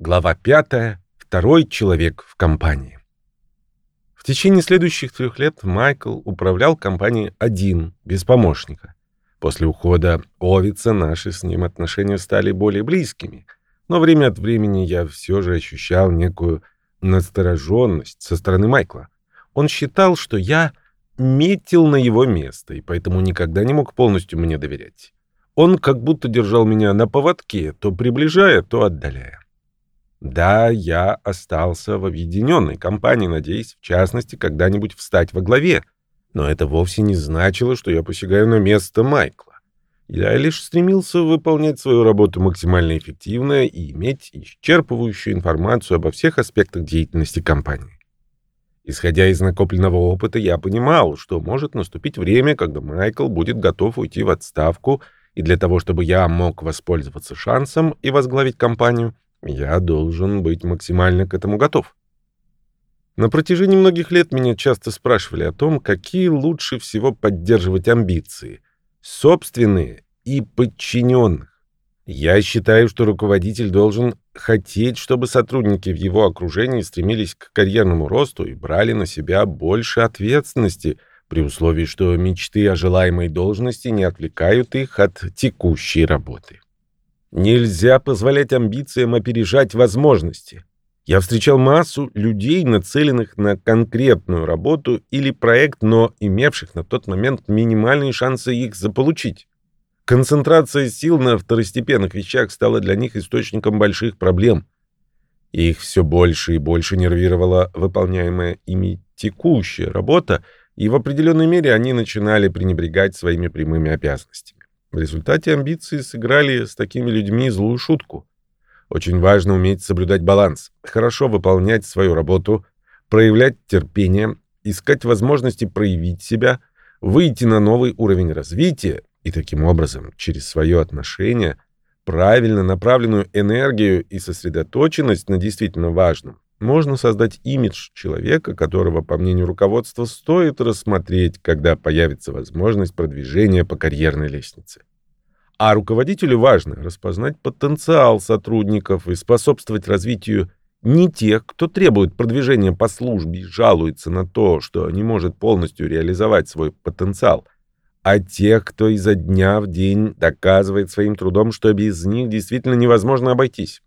Глава 5. Второй человек в компании. В течение следующих трех лет Майкл управлял компанией один, без помощника. После ухода Овица наши с ним отношения стали более близкими, но время от времени я все же ощущал некую настороженность со стороны Майкла. Он считал, что я метил на его место, и поэтому никогда не мог полностью мне доверять. Он как будто держал меня на поводке, то приближая, то отдаляя. Да, я остался в объединенной компании, надеясь, в частности, когда-нибудь встать во главе. Но это вовсе не значило, что я посягаю на место Майкла. Я лишь стремился выполнять свою работу максимально эффективно и иметь исчерпывающую информацию обо всех аспектах деятельности компании. Исходя из накопленного опыта, я понимал, что может наступить время, когда Майкл будет готов уйти в отставку — и для того, чтобы я мог воспользоваться шансом и возглавить компанию, я должен быть максимально к этому готов. На протяжении многих лет меня часто спрашивали о том, какие лучше всего поддерживать амбиции — собственные и подчиненных. Я считаю, что руководитель должен хотеть, чтобы сотрудники в его окружении стремились к карьерному росту и брали на себя больше ответственности при условии, что мечты о желаемой должности не отвлекают их от текущей работы. Нельзя позволять амбициям опережать возможности. Я встречал массу людей, нацеленных на конкретную работу или проект, но имевших на тот момент минимальные шансы их заполучить. Концентрация сил на второстепенных вещах стала для них источником больших проблем. Их все больше и больше нервировала выполняемая ими текущая работа, и в определенной мере они начинали пренебрегать своими прямыми обязанностями. В результате амбиции сыграли с такими людьми злую шутку. Очень важно уметь соблюдать баланс, хорошо выполнять свою работу, проявлять терпение, искать возможности проявить себя, выйти на новый уровень развития и таким образом через свое отношение, правильно направленную энергию и сосредоточенность на действительно важном можно создать имидж человека, которого, по мнению руководства, стоит рассмотреть, когда появится возможность продвижения по карьерной лестнице. А руководителю важно распознать потенциал сотрудников и способствовать развитию не тех, кто требует продвижения по службе и жалуется на то, что не может полностью реализовать свой потенциал, а тех, кто изо дня в день доказывает своим трудом, что без них действительно невозможно обойтись.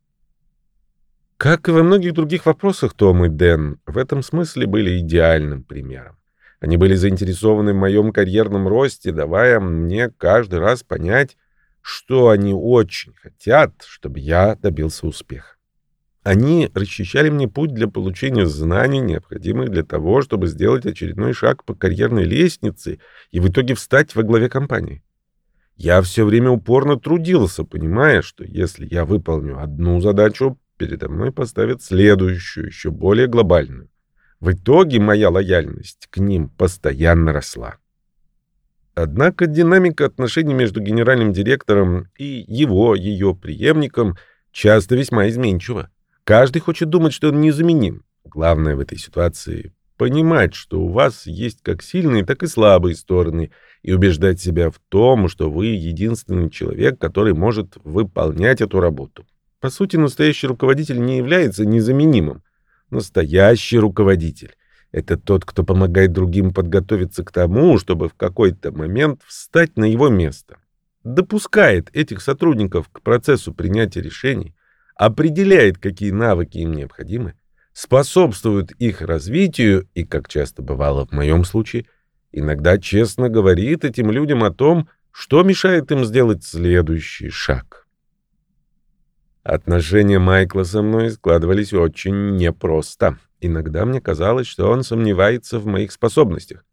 Как и во многих других вопросах, Том и Дэн в этом смысле были идеальным примером. Они были заинтересованы в моем карьерном росте, давая мне каждый раз понять, что они очень хотят, чтобы я добился успеха. Они расчищали мне путь для получения знаний, необходимых для того, чтобы сделать очередной шаг по карьерной лестнице и в итоге встать во главе компании. Я все время упорно трудился, понимая, что если я выполню одну задачу, передо мной поставят следующую, еще более глобальную. В итоге моя лояльность к ним постоянно росла. Однако динамика отношений между генеральным директором и его, ее преемником часто весьма изменчива. Каждый хочет думать, что он незаменим. Главное в этой ситуации — понимать, что у вас есть как сильные, так и слабые стороны, и убеждать себя в том, что вы единственный человек, который может выполнять эту работу. По сути, настоящий руководитель не является незаменимым. Настоящий руководитель — это тот, кто помогает другим подготовиться к тому, чтобы в какой-то момент встать на его место. Допускает этих сотрудников к процессу принятия решений, определяет, какие навыки им необходимы, способствует их развитию и, как часто бывало в моем случае, иногда честно говорит этим людям о том, что мешает им сделать следующий шаг. Отношения Майкла со мной складывались очень непросто. Иногда мне казалось, что он сомневается в моих способностях.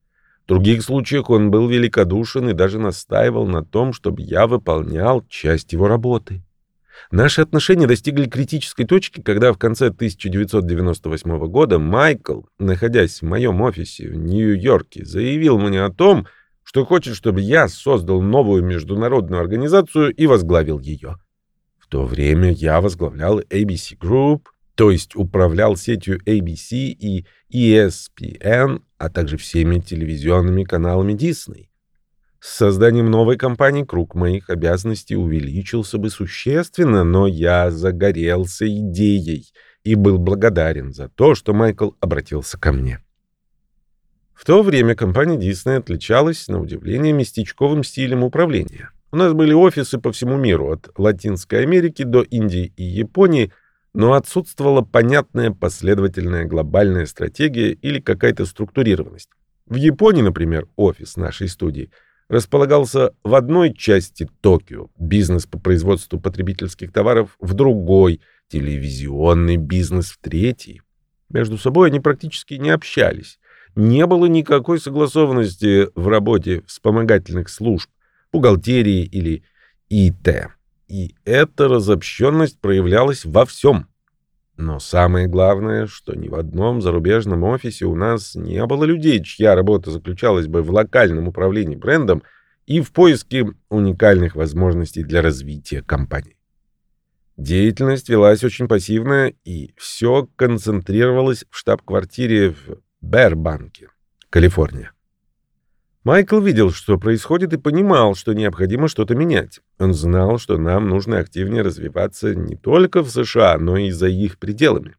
В других случаях он был великодушен и даже настаивал на том, чтобы я выполнял часть его работы. Наши отношения достигли критической точки, когда в конце 1998 года Майкл, находясь в моем офисе в Нью-Йорке, заявил мне о том, что хочет, чтобы я создал новую международную организацию и возглавил ее то время я возглавлял ABC Group, то есть управлял сетью ABC и ESPN, а также всеми телевизионными каналами Disney. С созданием новой компании круг моих обязанностей увеличился бы существенно, но я загорелся идеей и был благодарен за то, что Майкл обратился ко мне. В то время компания Disney отличалась, на удивление, местечковым стилем управления. У нас были офисы по всему миру, от Латинской Америки до Индии и Японии, но отсутствовала понятная последовательная глобальная стратегия или какая-то структурированность. В Японии, например, офис нашей студии – располагался в одной части Токио, бизнес по производству потребительских товаров в другой, телевизионный бизнес в третьей. Между собой они практически не общались. Не было никакой согласованности в работе вспомогательных служб, бухгалтерии или ИТ. И эта разобщенность проявлялась во всем. Но самое главное, что ни в одном зарубежном офисе у нас не было людей, чья работа заключалась бы в локальном управлении брендом и в поиске уникальных возможностей для развития компании. Деятельность велась очень пассивно, и все концентрировалось в штаб-квартире в Бербанке, Калифорния. Майкл видел, что происходит, и понимал, что необходимо что-то менять. Он знал, что нам нужно активнее развиваться не только в США, но и за их пределами.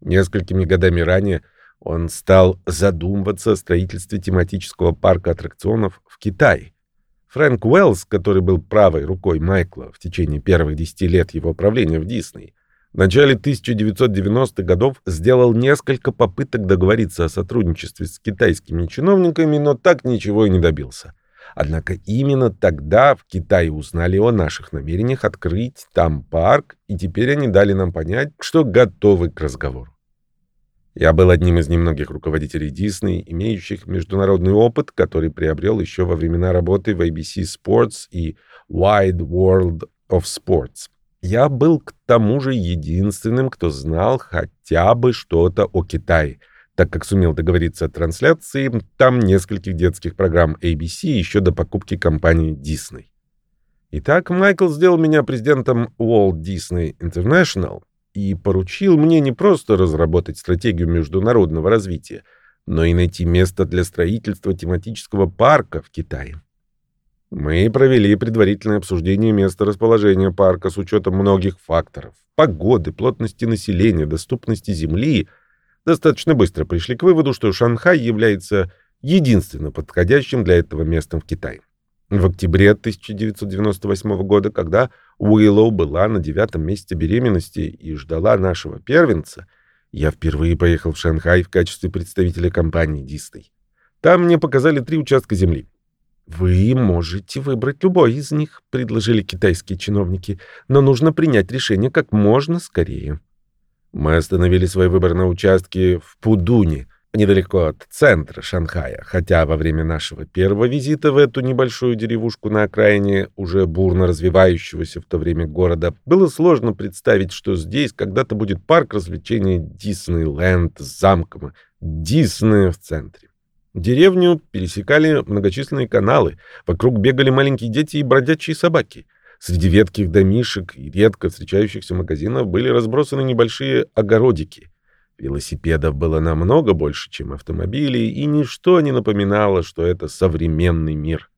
Несколькими годами ранее он стал задумываться о строительстве тематического парка аттракционов в Китае. Фрэнк Уэллс, который был правой рукой Майкла в течение первых десяти лет его правления в Дисней, в начале 1990-х годов сделал несколько попыток договориться о сотрудничестве с китайскими чиновниками, но так ничего и не добился. Однако именно тогда в Китае узнали о наших намерениях открыть там парк, и теперь они дали нам понять, что готовы к разговору. Я был одним из немногих руководителей Disney, имеющих международный опыт, который приобрел еще во времена работы в ABC Sports и Wide World of Sports. Я был к тому же единственным, кто знал хотя бы что-то о Китае, так как сумел договориться о трансляции там нескольких детских программ ABC еще до покупки компании Disney. Итак, Майкл сделал меня президентом Walt Disney International и поручил мне не просто разработать стратегию международного развития, но и найти место для строительства тематического парка в Китае. Мы провели предварительное обсуждение места расположения парка с учетом многих факторов. Погоды, плотности населения, доступности земли. Достаточно быстро пришли к выводу, что Шанхай является единственно подходящим для этого местом в Китае. В октябре 1998 года, когда Уиллоу была на девятом месяце беременности и ждала нашего первенца, я впервые поехал в Шанхай в качестве представителя компании Disney. Там мне показали три участка земли. «Вы можете выбрать любой из них», — предложили китайские чиновники, «но нужно принять решение как можно скорее». Мы остановили свой выбор на участке в Пудуне, недалеко от центра Шанхая, хотя во время нашего первого визита в эту небольшую деревушку на окраине уже бурно развивающегося в то время города было сложно представить, что здесь когда-то будет парк развлечений Диснейленд с замком Диснея в центре. Деревню пересекали многочисленные каналы, вокруг бегали маленькие дети и бродячие собаки. Среди ветких домишек и редко встречающихся магазинов были разбросаны небольшие огородики. Велосипедов было намного больше, чем автомобилей, и ничто не напоминало, что это современный мир.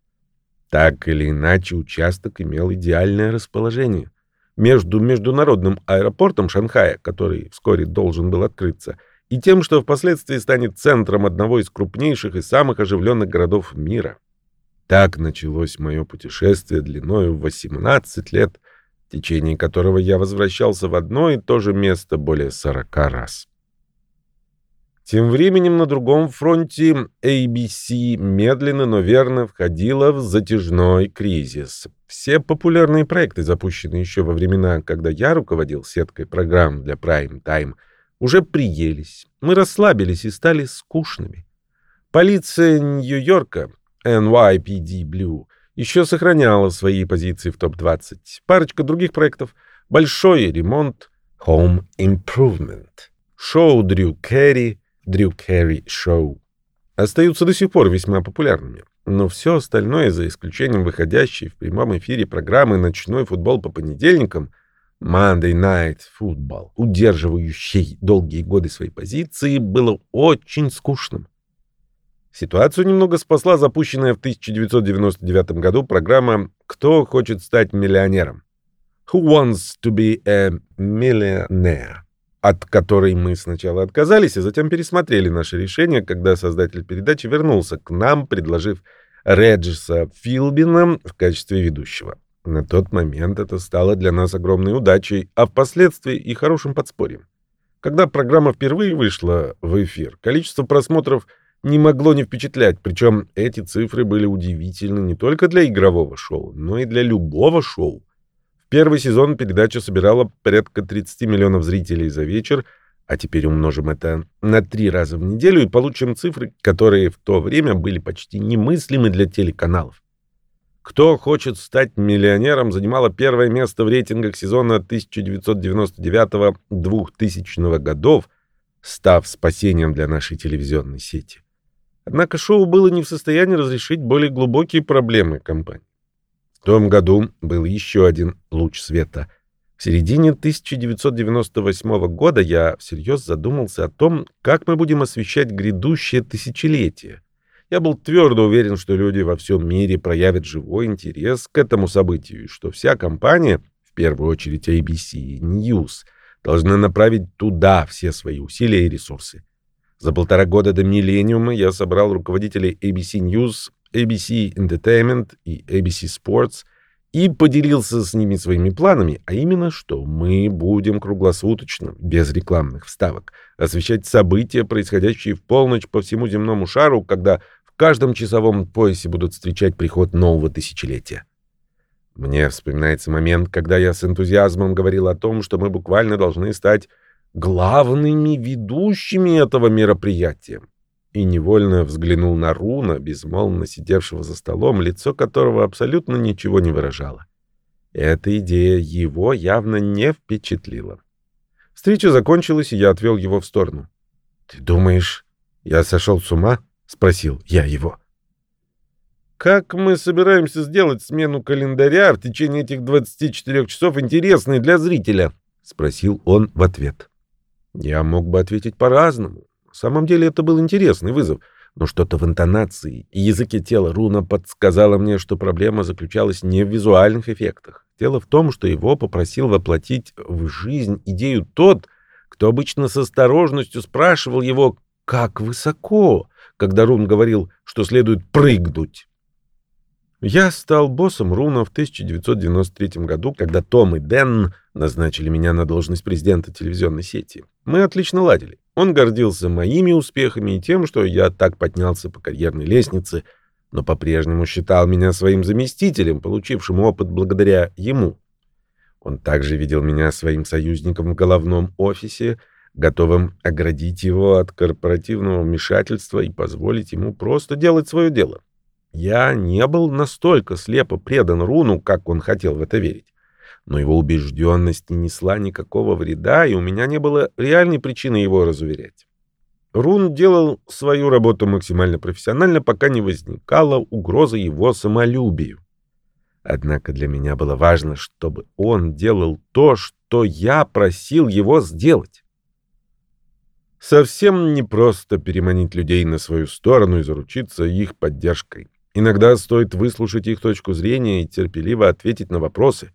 Так или иначе, участок имел идеальное расположение. Между международным аэропортом Шанхая, который вскоре должен был открыться, и тем, что впоследствии станет центром одного из крупнейших и самых оживленных городов мира. Так началось мое путешествие длиною в 18 лет, в течение которого я возвращался в одно и то же место более 40 раз. Тем временем на другом фронте ABC медленно, но верно входила в затяжной кризис. Все популярные проекты, запущенные еще во времена, когда я руководил сеткой программ для Prime Time – уже приелись. Мы расслабились и стали скучными. Полиция Нью-Йорка, NYPD Blue, еще сохраняла свои позиции в топ-20. Парочка других проектов. Большой ремонт, Home Improvement, шоу Дрю Керри, Дрю Керри Шоу. Остаются до сих пор весьма популярными. Но все остальное, за исключением выходящей в прямом эфире программы «Ночной футбол по понедельникам», Monday Night Football, удерживающий долгие годы свои позиции, было очень скучным. Ситуацию немного спасла запущенная в 1999 году программа «Кто хочет стать миллионером?» «Who wants to be a millionaire?» от которой мы сначала отказались, а затем пересмотрели наше решение, когда создатель передачи вернулся к нам, предложив Реджиса Филбина в качестве ведущего. На тот момент это стало для нас огромной удачей, а впоследствии и хорошим подспорьем. Когда программа впервые вышла в эфир, количество просмотров не могло не впечатлять, причем эти цифры были удивительны не только для игрового шоу, но и для любого шоу. В первый сезон передача собирала порядка 30 миллионов зрителей за вечер, а теперь умножим это на три раза в неделю и получим цифры, которые в то время были почти немыслимы для телеканалов. «Кто хочет стать миллионером» занимала первое место в рейтингах сезона 1999-2000 годов, став спасением для нашей телевизионной сети. Однако шоу было не в состоянии разрешить более глубокие проблемы компании. В том году был еще один луч света. В середине 1998 года я всерьез задумался о том, как мы будем освещать грядущее тысячелетие. Я был твердо уверен, что люди во всем мире проявят живой интерес к этому событию, и что вся компания, в первую очередь ABC News, должна направить туда все свои усилия и ресурсы. За полтора года до миллениума я собрал руководителей ABC News, ABC Entertainment и ABC Sports и поделился с ними своими планами, а именно, что мы будем круглосуточно, без рекламных вставок, освещать события, происходящие в полночь по всему земному шару, когда каждом часовом поясе будут встречать приход нового тысячелетия. Мне вспоминается момент, когда я с энтузиазмом говорил о том, что мы буквально должны стать главными ведущими этого мероприятия. И невольно взглянул на Руна, безмолвно сидевшего за столом, лицо которого абсолютно ничего не выражало. Эта идея его явно не впечатлила. Встреча закончилась, и я отвел его в сторону. «Ты думаешь, я сошел с ума?» — спросил я его. «Как мы собираемся сделать смену календаря в течение этих 24 часов интересной для зрителя?» — спросил он в ответ. Я мог бы ответить по-разному. На самом деле это был интересный вызов, но что-то в интонации и языке тела Руна подсказало мне, что проблема заключалась не в визуальных эффектах. Дело в том, что его попросил воплотить в жизнь идею тот, кто обычно с осторожностью спрашивал его «как высоко?», когда Рун говорил, что следует прыгнуть. Я стал боссом Руна в 1993 году, когда Том и Дэн назначили меня на должность президента телевизионной сети. Мы отлично ладили. Он гордился моими успехами и тем, что я так поднялся по карьерной лестнице, но по-прежнему считал меня своим заместителем, получившим опыт благодаря ему. Он также видел меня своим союзником в головном офисе, готовым оградить его от корпоративного вмешательства и позволить ему просто делать свое дело. Я не был настолько слепо предан Руну, как он хотел в это верить. Но его убежденность не несла никакого вреда, и у меня не было реальной причины его разуверять. Рун делал свою работу максимально профессионально, пока не возникала угроза его самолюбию. Однако для меня было важно, чтобы он делал то, что я просил его сделать. Совсем непросто переманить людей на свою сторону и заручиться их поддержкой. Иногда стоит выслушать их точку зрения и терпеливо ответить на вопросы.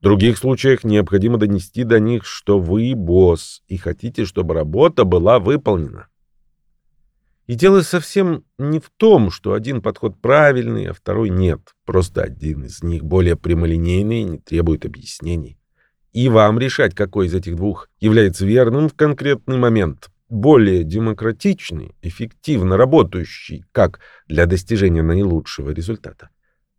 В других случаях необходимо донести до них, что вы босс и хотите, чтобы работа была выполнена. И дело совсем не в том, что один подход правильный, а второй нет. Просто один из них более прямолинейный и не требует объяснений. И вам решать, какой из этих двух является верным в конкретный момент более демократичный, эффективно работающий как для достижения наилучшего результата,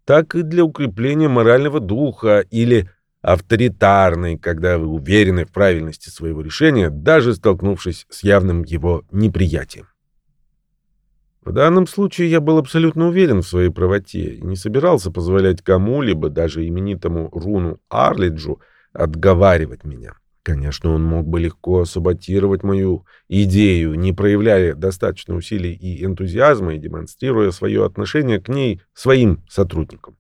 так и для укрепления морального духа или авторитарный, когда вы уверены в правильности своего решения, даже столкнувшись с явным его неприятием. В данном случае я был абсолютно уверен в своей правоте и не собирался позволять кому-либо, даже именитому Руну Арлиджу, отговаривать меня. Конечно, он мог бы легко саботировать мою идею, не проявляя достаточно усилий и энтузиазма и демонстрируя свое отношение к ней своим сотрудникам.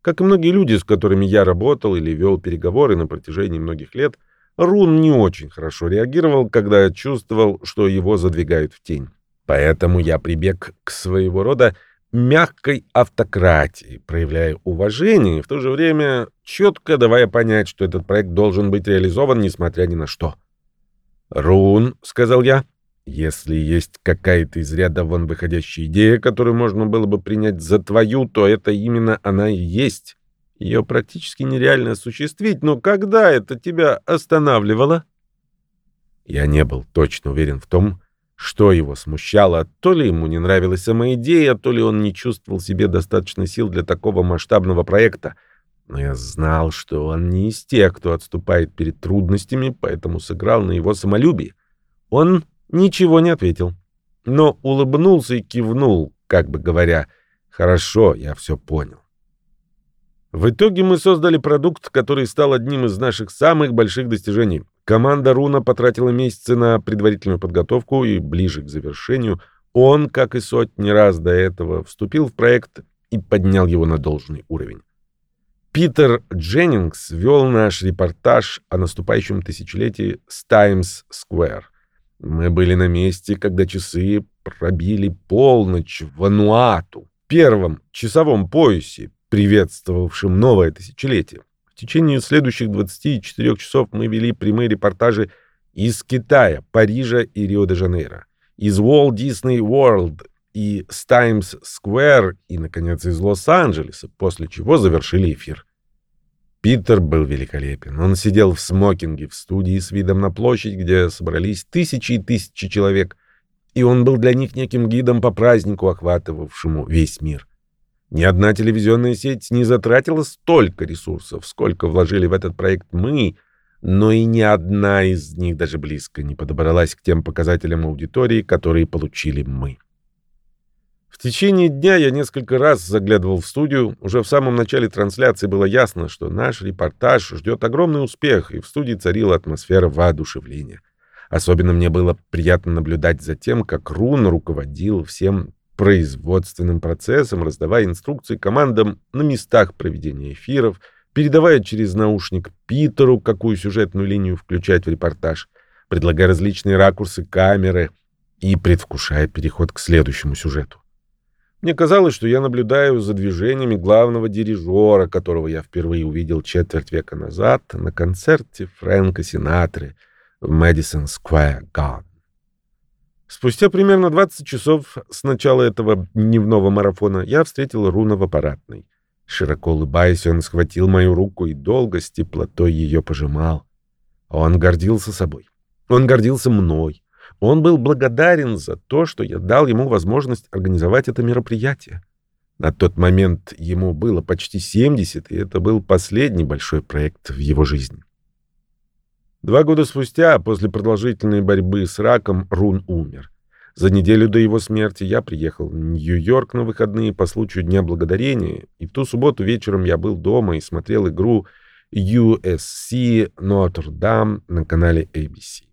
Как и многие люди, с которыми я работал или вел переговоры на протяжении многих лет, Рун не очень хорошо реагировал, когда чувствовал, что его задвигают в тень. Поэтому я прибег к своего рода мягкой автократии, проявляя уважение и в то же время четко давая понять, что этот проект должен быть реализован, несмотря ни на что. «Рун», — сказал я, — «если есть какая-то из ряда вон выходящая идея, которую можно было бы принять за твою, то это именно она и есть. Ее практически нереально осуществить, но когда это тебя останавливало?» Я не был точно уверен в том, что его смущало, то ли ему не нравилась сама идея, то ли он не чувствовал себе достаточно сил для такого масштабного проекта. Но я знал, что он не из тех, кто отступает перед трудностями, поэтому сыграл на его самолюбии. Он ничего не ответил, но улыбнулся и кивнул, как бы говоря, «Хорошо, я все понял». В итоге мы создали продукт, который стал одним из наших самых больших достижений. Команда Руна потратила месяцы на предварительную подготовку и ближе к завершению он, как и сотни раз до этого, вступил в проект и поднял его на должный уровень. Питер Дженнингс вел наш репортаж о наступающем тысячелетии с Square. Мы были на месте, когда часы пробили полночь в Вануату, первом часовом поясе, приветствовавшем новое тысячелетие. В течение следующих 24 часов мы вели прямые репортажи из Китая, Парижа и Рио-де-Жанейро, из Walt Disney World и с Times Square и, наконец, из Лос-Анджелеса, после чего завершили эфир. Питер был великолепен. Он сидел в смокинге в студии с видом на площадь, где собрались тысячи и тысячи человек, и он был для них неким гидом по празднику, охватывавшему весь мир. Ни одна телевизионная сеть не затратила столько ресурсов, сколько вложили в этот проект мы, но и ни одна из них даже близко не подобралась к тем показателям аудитории, которые получили мы. В течение дня я несколько раз заглядывал в студию. Уже в самом начале трансляции было ясно, что наш репортаж ждет огромный успех, и в студии царила атмосфера воодушевления. Особенно мне было приятно наблюдать за тем, как Рун руководил всем производственным процессом, раздавая инструкции командам на местах проведения эфиров, передавая через наушник Питеру, какую сюжетную линию включать в репортаж, предлагая различные ракурсы камеры и предвкушая переход к следующему сюжету. Мне казалось, что я наблюдаю за движениями главного дирижера, которого я впервые увидел четверть века назад на концерте Фрэнка Синатры в Мэдисон Сквер Гарден. Спустя примерно 20 часов с начала этого дневного марафона я встретил Руна в аппаратной. Широко улыбаясь, он схватил мою руку и долго с теплотой ее пожимал. Он гордился собой. Он гордился мной. Он был благодарен за то, что я дал ему возможность организовать это мероприятие. На тот момент ему было почти 70, и это был последний большой проект в его жизни. Два года спустя, после продолжительной борьбы с раком, Рун умер. За неделю до его смерти я приехал в Нью-Йорк на выходные по случаю Дня Благодарения, и в ту субботу вечером я был дома и смотрел игру USC Notre-Dame на канале ABC.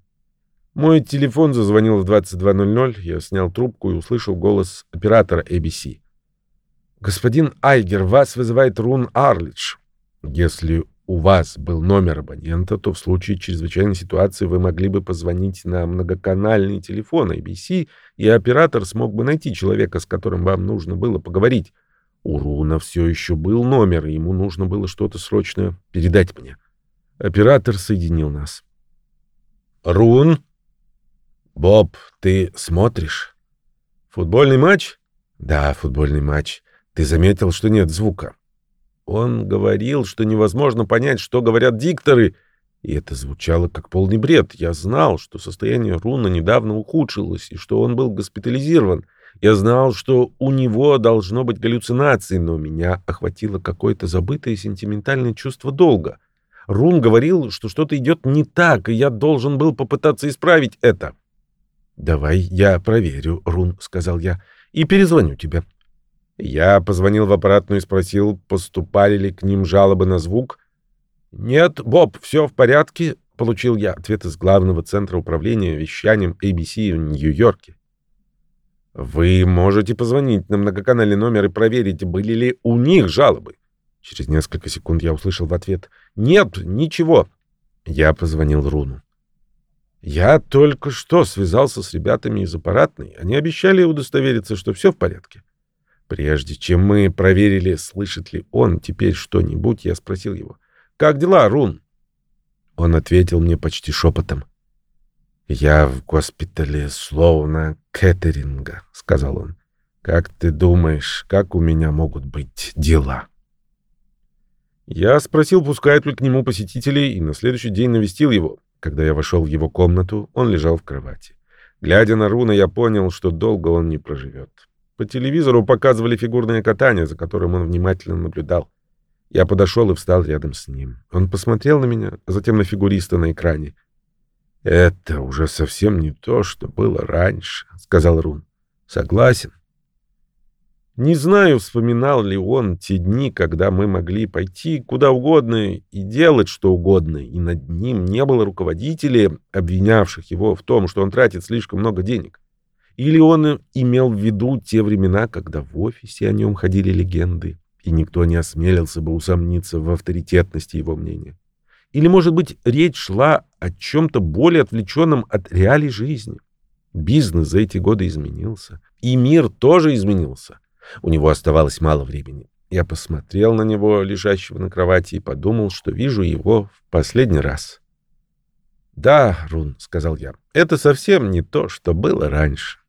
Мой телефон зазвонил в 22.00, я снял трубку и услышал голос оператора ABC. «Господин Айгер, вас вызывает Рун Арлидж. Если у вас был номер абонента, то в случае чрезвычайной ситуации вы могли бы позвонить на многоканальный телефон ABC, и оператор смог бы найти человека, с которым вам нужно было поговорить. У Руна все еще был номер, и ему нужно было что-то срочно передать мне. Оператор соединил нас. «Рун?» «Боб, ты смотришь?» «Футбольный матч?» «Да, футбольный матч. Ты заметил, что нет звука?» Он говорил, что невозможно понять, что говорят дикторы, и это звучало как полный бред. Я знал, что состояние Руна недавно ухудшилось, и что он был госпитализирован. Я знал, что у него должно быть галлюцинации, но меня охватило какое-то забытое сентиментальное чувство долга. Рун говорил, что что-то идет не так, и я должен был попытаться исправить это. «Давай я проверю, Рун», — сказал я, — «и перезвоню тебе». Я позвонил в аппаратную и спросил, поступали ли к ним жалобы на звук. «Нет, Боб, все в порядке», — получил я ответ из главного центра управления вещанием ABC в Нью-Йорке. «Вы можете позвонить на многоканальный номер и проверить, были ли у них жалобы». Через несколько секунд я услышал в ответ «Нет, ничего». Я позвонил Руну. Я только что связался с ребятами из аппаратной. Они обещали удостовериться, что все в порядке. Прежде чем мы проверили, слышит ли он теперь что-нибудь, я спросил его. «Как дела, Рун?» Он ответил мне почти шепотом. «Я в госпитале словно Кэтеринга», — сказал он. «Как ты думаешь, как у меня могут быть дела?» Я спросил, пускают ли к нему посетителей, и на следующий день навестил его. Когда я вошел в его комнату, он лежал в кровати. Глядя на Руна, я понял, что долго он не проживет. По телевизору показывали фигурное катание, за которым он внимательно наблюдал. Я подошел и встал рядом с ним. Он посмотрел на меня, а затем на фигуриста на экране. «Это уже совсем не то, что было раньше», — сказал Рун. «Согласен. Не знаю, вспоминал ли он те дни, когда мы могли пойти куда угодно и делать что угодно, и над ним не было руководителей, обвинявших его в том, что он тратит слишком много денег. Или он имел в виду те времена, когда в офисе о нем ходили легенды, и никто не осмелился бы усомниться в авторитетности его мнения. Или, может быть, речь шла о чем-то более отвлеченном от реалий жизни. Бизнес за эти годы изменился, и мир тоже изменился. У него оставалось мало времени. Я посмотрел на него, лежащего на кровати, и подумал, что вижу его в последний раз. «Да, Рун», — сказал я, — «это совсем не то, что было раньше».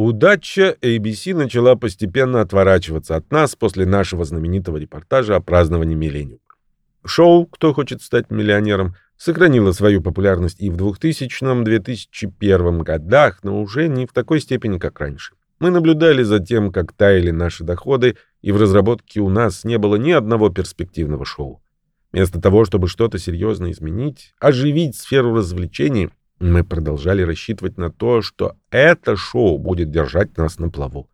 Удача ABC начала постепенно отворачиваться от нас после нашего знаменитого репортажа о праздновании миллениума. Шоу «Кто хочет стать миллионером» сохранила свою популярность и в 2000-2001 годах, но уже не в такой степени, как раньше. Мы наблюдали за тем, как таяли наши доходы, и в разработке у нас не было ни одного перспективного шоу. Вместо того, чтобы что-то серьезно изменить, оживить сферу развлечений, мы продолжали рассчитывать на то, что это шоу будет держать нас на плаву.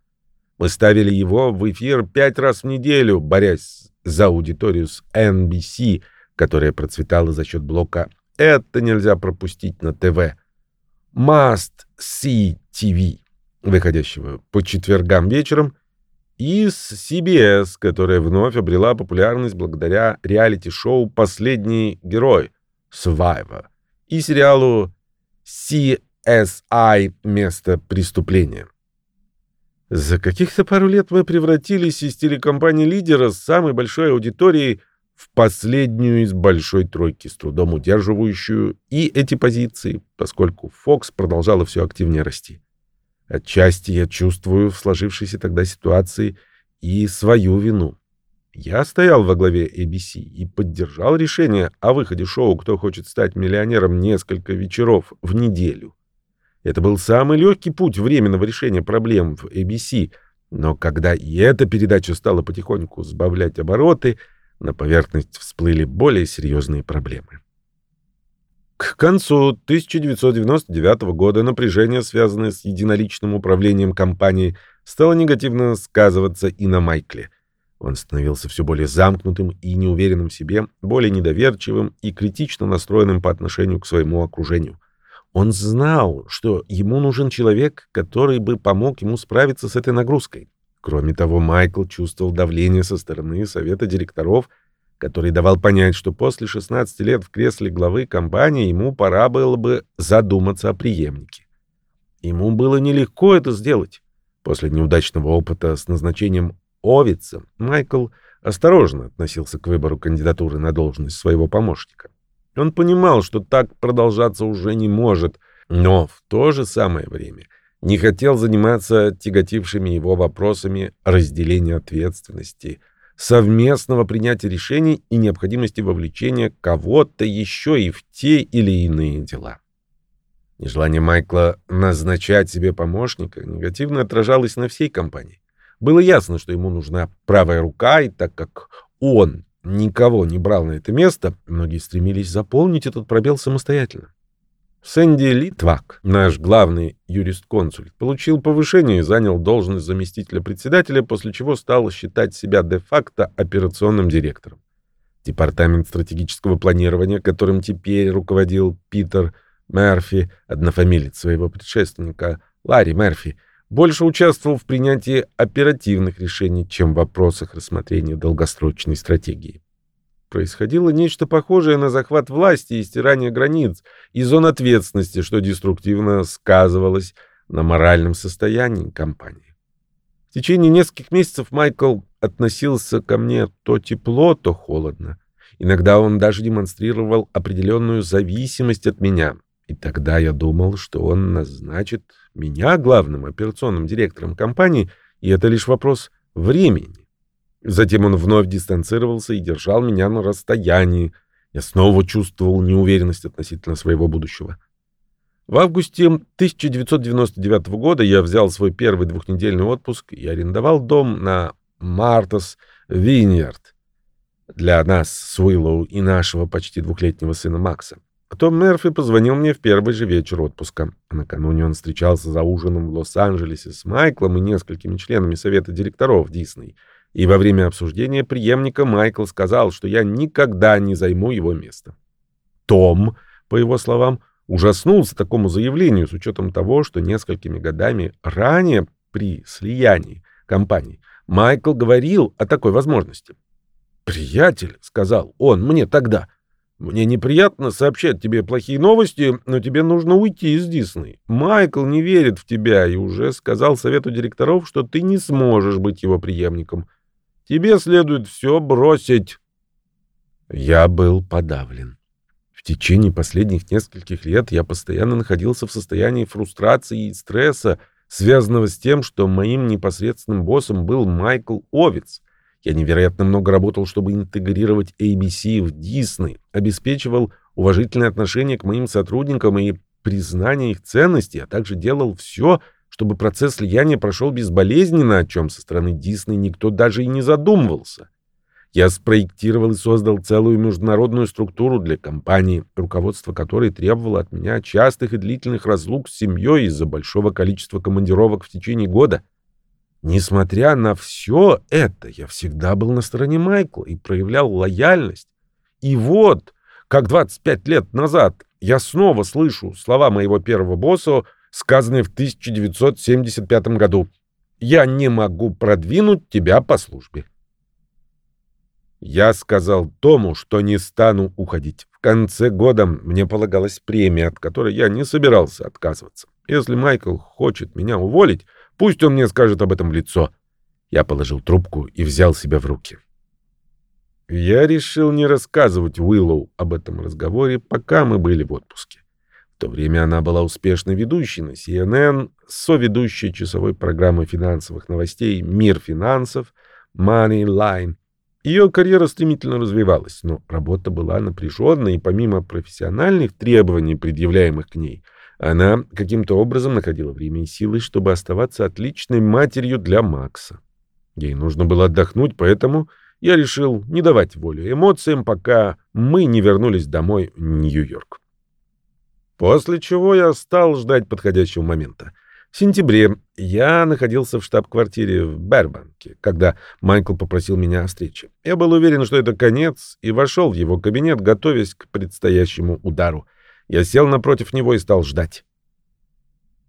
Мы ставили его в эфир пять раз в неделю, борясь за аудиторию с NBC — которая процветала за счет блока «Это нельзя пропустить на ТВ». Must See TV, выходящего по четвергам вечером, и с CBS, которая вновь обрела популярность благодаря реалити-шоу «Последний герой» Survivor и сериалу CSI «Место преступления». За каких-то пару лет мы превратились из телекомпании лидера с самой большой аудиторией в последнюю из большой тройки, с трудом удерживающую и эти позиции, поскольку Фокс продолжала все активнее расти. Отчасти я чувствую в сложившейся тогда ситуации и свою вину. Я стоял во главе ABC и поддержал решение о выходе шоу «Кто хочет стать миллионером» несколько вечеров в неделю. Это был самый легкий путь временного решения проблем в ABC, но когда и эта передача стала потихоньку сбавлять обороты — на поверхность всплыли более серьезные проблемы. К концу 1999 года напряжение, связанное с единоличным управлением компанией, стало негативно сказываться и на Майкле. Он становился все более замкнутым и неуверенным в себе, более недоверчивым и критично настроенным по отношению к своему окружению. Он знал, что ему нужен человек, который бы помог ему справиться с этой нагрузкой. Кроме того, Майкл чувствовал давление со стороны совета директоров, который давал понять, что после 16 лет в кресле главы компании ему пора было бы задуматься о преемнике. Ему было нелегко это сделать. После неудачного опыта с назначением Овица Майкл осторожно относился к выбору кандидатуры на должность своего помощника. Он понимал, что так продолжаться уже не может, но в то же самое время не хотел заниматься тяготившими его вопросами разделения ответственности, совместного принятия решений и необходимости вовлечения кого-то еще и в те или иные дела. Нежелание Майкла назначать себе помощника негативно отражалось на всей компании. Было ясно, что ему нужна правая рука, и так как он никого не брал на это место, многие стремились заполнить этот пробел самостоятельно. Сэнди Литвак, наш главный юрист-консульт, получил повышение и занял должность заместителя председателя, после чего стал считать себя де-факто операционным директором. Департамент стратегического планирования, которым теперь руководил Питер Мерфи, однофамилец своего предшественника Ларри Мерфи, больше участвовал в принятии оперативных решений, чем в вопросах рассмотрения долгосрочной стратегии. происходило нечто похожее на захват власти и стирание границ и зон ответственности, что деструктивно сказывалось на моральном состоянии компании. В течение нескольких месяцев Майкл относился ко мне то тепло, то холодно. Иногда он даже демонстрировал определенную зависимость от меня. И тогда я думал, что он назначит меня главным операционным директором компании, и это лишь вопрос времени. Затем он вновь дистанцировался и держал меня на расстоянии. Я снова чувствовал неуверенность относительно своего будущего. В августе 1999 года я взял свой первый двухнедельный отпуск и арендовал дом на Мартас Виньярд для нас с Уиллоу и нашего почти двухлетнего сына Макса. Том Мерфи позвонил мне в первый же вечер отпуска. накануне он встречался за ужином в Лос-Анджелесе с Майклом и несколькими членами совета директоров Дисней — и во время обсуждения преемника Майкл сказал, что я никогда не займу его место. Том, по его словам, ужаснулся такому заявлению с учетом того, что несколькими годами ранее при слиянии компаний Майкл говорил о такой возможности. «Приятель», — сказал он мне тогда, — «мне неприятно сообщать тебе плохие новости, но тебе нужно уйти из Дисней. Майкл не верит в тебя и уже сказал совету директоров, что ты не сможешь быть его преемником. Тебе следует все бросить. Я был подавлен. В течение последних нескольких лет я постоянно находился в состоянии фрустрации и стресса, связанного с тем, что моим непосредственным боссом был Майкл Овец. Я невероятно много работал, чтобы интегрировать ABC в Disney, обеспечивал уважительное отношение к моим сотрудникам и признание их ценностей, а также делал все, чтобы процесс слияния прошел безболезненно, о чем со стороны Дисней никто даже и не задумывался. Я спроектировал и создал целую международную структуру для компании, руководство которой требовало от меня частых и длительных разлук с семьей из-за большого количества командировок в течение года. Несмотря на все это, я всегда был на стороне Майкла и проявлял лояльность. И вот, как 25 лет назад, я снова слышу слова моего первого босса сказанное в 1975 году. «Я не могу продвинуть тебя по службе». Я сказал Тому, что не стану уходить. В конце года мне полагалась премия, от которой я не собирался отказываться. Если Майкл хочет меня уволить, пусть он мне скажет об этом в лицо. Я положил трубку и взял себя в руки. Я решил не рассказывать Уиллоу об этом разговоре, пока мы были в отпуске. В то время она была успешной ведущей на CNN, соведущей часовой программы финансовых новостей «Мир финансов» Money Line. Ее карьера стремительно развивалась, но работа была напряженной, и помимо профессиональных требований, предъявляемых к ней, она каким-то образом находила время и силы, чтобы оставаться отличной матерью для Макса. Ей нужно было отдохнуть, поэтому я решил не давать волю эмоциям, пока мы не вернулись домой в Нью-Йорк. После чего я стал ждать подходящего момента. В сентябре я находился в штаб-квартире в Бербанке, когда Майкл попросил меня о встрече. Я был уверен, что это конец, и вошел в его кабинет, готовясь к предстоящему удару. Я сел напротив него и стал ждать.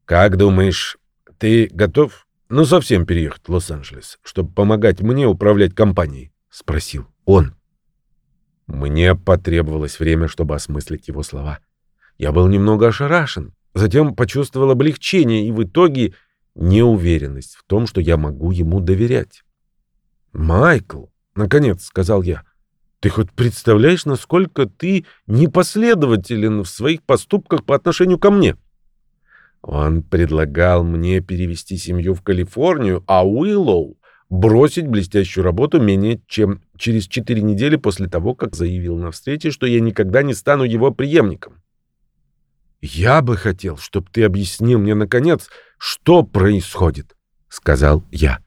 «Как думаешь, ты готов, ну, совсем переехать в Лос-Анджелес, чтобы помогать мне управлять компанией?» — спросил он. Мне потребовалось время, чтобы осмыслить его слова. Я был немного ошарашен, затем почувствовал облегчение и в итоге неуверенность в том, что я могу ему доверять. «Майкл», — наконец сказал я, — «ты хоть представляешь, насколько ты непоследователен в своих поступках по отношению ко мне?» Он предлагал мне перевести семью в Калифорнию, а Уиллоу бросить блестящую работу менее чем через четыре недели после того, как заявил на встрече, что я никогда не стану его преемником. «Я бы хотел, чтобы ты объяснил мне, наконец, что происходит», — сказал я.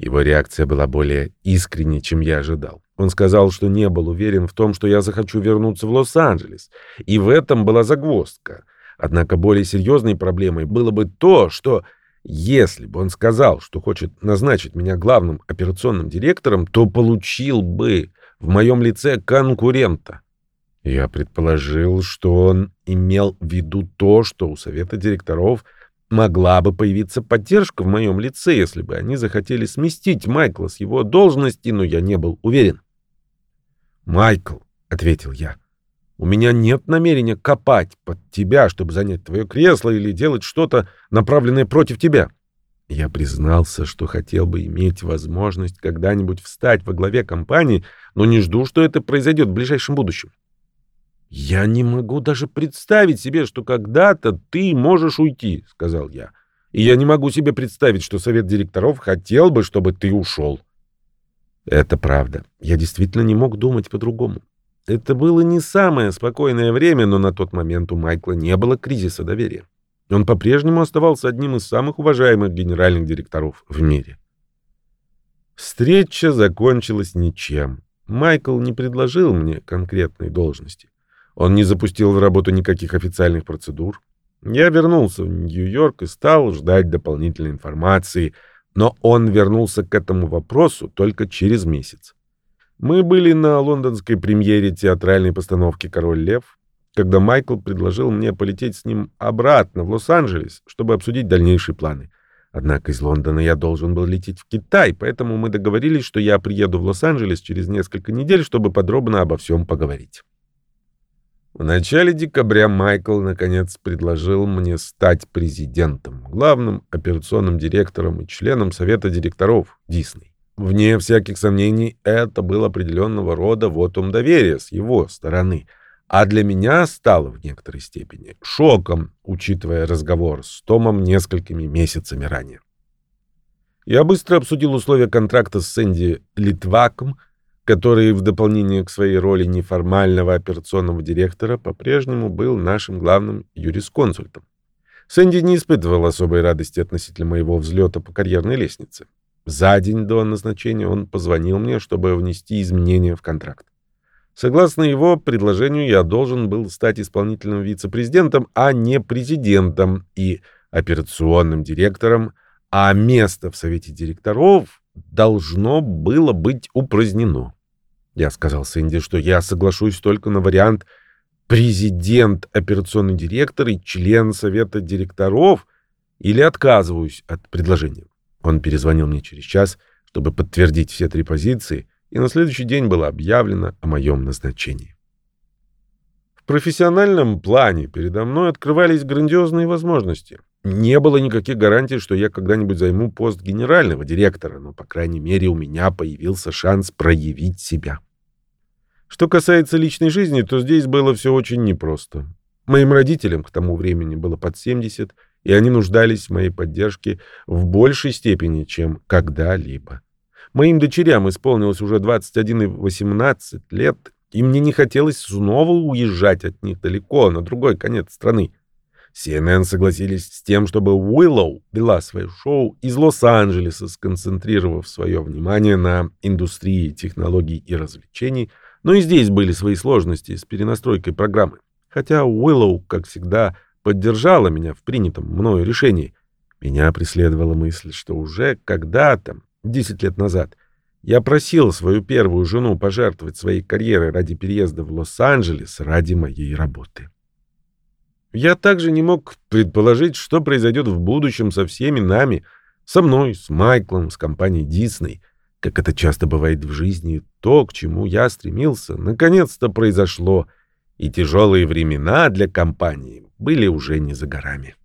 Его реакция была более искренней, чем я ожидал. Он сказал, что не был уверен в том, что я захочу вернуться в Лос-Анджелес, и в этом была загвоздка. Однако более серьезной проблемой было бы то, что если бы он сказал, что хочет назначить меня главным операционным директором, то получил бы в моем лице конкурента. Я предположил, что он имел в виду то, что у совета директоров могла бы появиться поддержка в моем лице, если бы они захотели сместить Майкла с его должности, но я не был уверен. «Майкл», — ответил я, — «у меня нет намерения копать под тебя, чтобы занять твое кресло или делать что-то, направленное против тебя». Я признался, что хотел бы иметь возможность когда-нибудь встать во главе компании, но не жду, что это произойдет в ближайшем будущем. «Я не могу даже представить себе, что когда-то ты можешь уйти», — сказал я. «И я не могу себе представить, что совет директоров хотел бы, чтобы ты ушел». Это правда. Я действительно не мог думать по-другому. Это было не самое спокойное время, но на тот момент у Майкла не было кризиса доверия. Он по-прежнему оставался одним из самых уважаемых генеральных директоров в мире. Встреча закончилась ничем. Майкл не предложил мне конкретной должности. Он не запустил в работу никаких официальных процедур. Я вернулся в Нью-Йорк и стал ждать дополнительной информации, но он вернулся к этому вопросу только через месяц. Мы были на лондонской премьере театральной постановки «Король лев», когда Майкл предложил мне полететь с ним обратно в Лос-Анджелес, чтобы обсудить дальнейшие планы. Однако из Лондона я должен был лететь в Китай, поэтому мы договорились, что я приеду в Лос-Анджелес через несколько недель, чтобы подробно обо всем поговорить. В начале декабря Майкл, наконец, предложил мне стать президентом, главным операционным директором и членом совета директоров Дисней. Вне всяких сомнений, это был определенного рода вотум доверия с его стороны, а для меня стало в некоторой степени шоком, учитывая разговор с Томом несколькими месяцами ранее. Я быстро обсудил условия контракта с Сэнди Литваком, который в дополнение к своей роли неформального операционного директора по-прежнему был нашим главным юрисконсультом. Сэнди не испытывал особой радости относительно моего взлета по карьерной лестнице. За день до назначения он позвонил мне, чтобы внести изменения в контракт. Согласно его предложению, я должен был стать исполнительным вице-президентом, а не президентом и операционным директором, а место в совете директоров должно было быть упразднено. Я сказал Сэнди, что я соглашусь только на вариант президент, операционный директор и член совета директоров или отказываюсь от предложения. Он перезвонил мне через час, чтобы подтвердить все три позиции, и на следующий день было объявлено о моем назначении. В профессиональном плане передо мной открывались грандиозные возможности. Не было никаких гарантий, что я когда-нибудь займу пост генерального директора, но, по крайней мере, у меня появился шанс проявить себя. Что касается личной жизни, то здесь было все очень непросто. Моим родителям к тому времени было под 70, и они нуждались в моей поддержке в большей степени, чем когда-либо. Моим дочерям исполнилось уже 21 и 18 лет, и мне не хотелось снова уезжать от них далеко, на другой конец страны. CNN согласились с тем, чтобы Willow вела свое шоу из Лос-Анджелеса, сконцентрировав свое внимание на индустрии технологий и развлечений – но и здесь были свои сложности с перенастройкой программы. Хотя Уиллоу, как всегда, поддержала меня в принятом мною решении. Меня преследовала мысль, что уже когда-то, 10 лет назад, я просил свою первую жену пожертвовать своей карьерой ради переезда в Лос-Анджелес ради моей работы. Я также не мог предположить, что произойдет в будущем со всеми нами, со мной, с Майклом, с компанией Дисней — как это часто бывает в жизни, то, к чему я стремился, наконец-то произошло, и тяжелые времена для компании были уже не за горами.